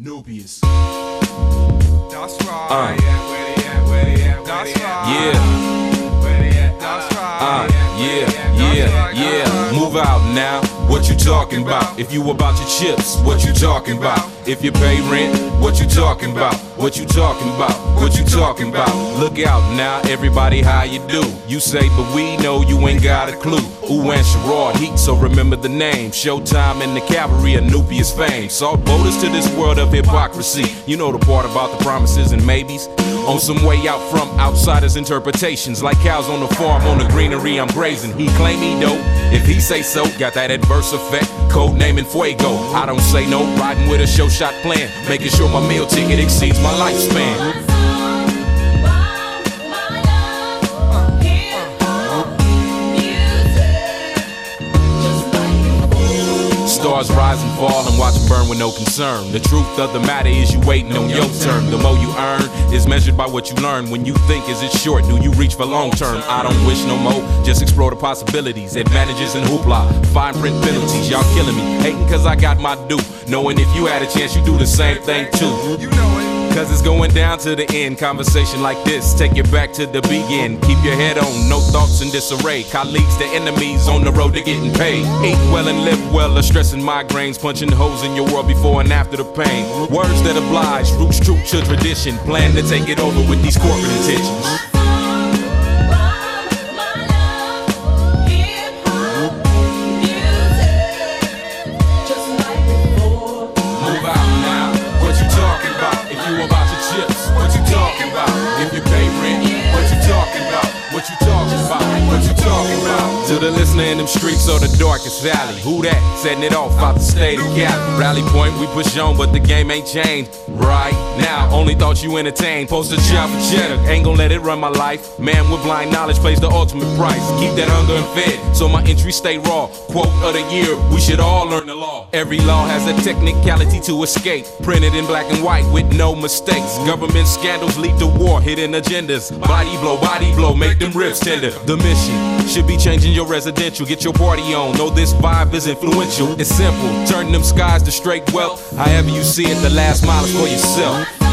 Nubius. That's right. Yeah, Where they at? That's right. uh, yeah, yeah, yeah. Move out now. What you talking about? If you about your chips, what you talking about? If you pay rent, what you talking about? What you talking about? What you talking about? Look out now, everybody, how you do? You say, but we know you ain't got a clue. Ooh, and Sherrad Heat, so remember the name. Showtime and the cavalry of Nubius fame. Salt boaters to this world of hypocrisy. You know the part about the promises and maybes. On some way out from outsiders' interpretations. Like cows on the farm on the greenery I'm grazing. He claim he dope. If he say so, got that adverse effect. Code naming Fuego. I don't say no, riding with a show shot plan. Making sure my meal ticket exceeds my lifespan. Stars rise and fall and watch burn with no concern. The truth of the matter is you waiting on your turn. The more you earn is measured by what you learn. When you think is it short, do you reach for long term? I don't wish no more, just explore the possibilities, advantages and hoopla, fine print penalties. Y'all killing me, hating cause I got my due. Knowing if you had a chance, you do the same thing too. You know it. Cause it's going down to the end. Conversation like this, take it back to the begin. Keep your head on, no thoughts in disarray. Colleagues the enemies on the road to getting paid. Eat well and live well, are stressing migraines, punching holes in your world before and after the pain. Words that oblige, roots true to tradition. Plan to take it over with these corporate intentions. You about your chips, what you talking about? If you the listener in them streets or the darkest valley. Who that? Setting it off out the state of Cali. Rally point, we push on, but the game ain't changed. Right now, only thought you entertained. Post a job for cheddar, ain't gon' let it run my life. Man with blind knowledge pays the ultimate price. Keep that hunger and fed, so my entry stay raw. Quote of the year, we should all learn the law. Every law has a technicality to escape. Printed in black and white with no mistakes. Government scandals lead to war, hidden agendas. Body blow, body blow, make them ribs tender. The mission should be changing your residential. Get your party on. Know this vibe is influential. It's simple, turning them skies to straight wealth. However you see it, the last mile is for yourself.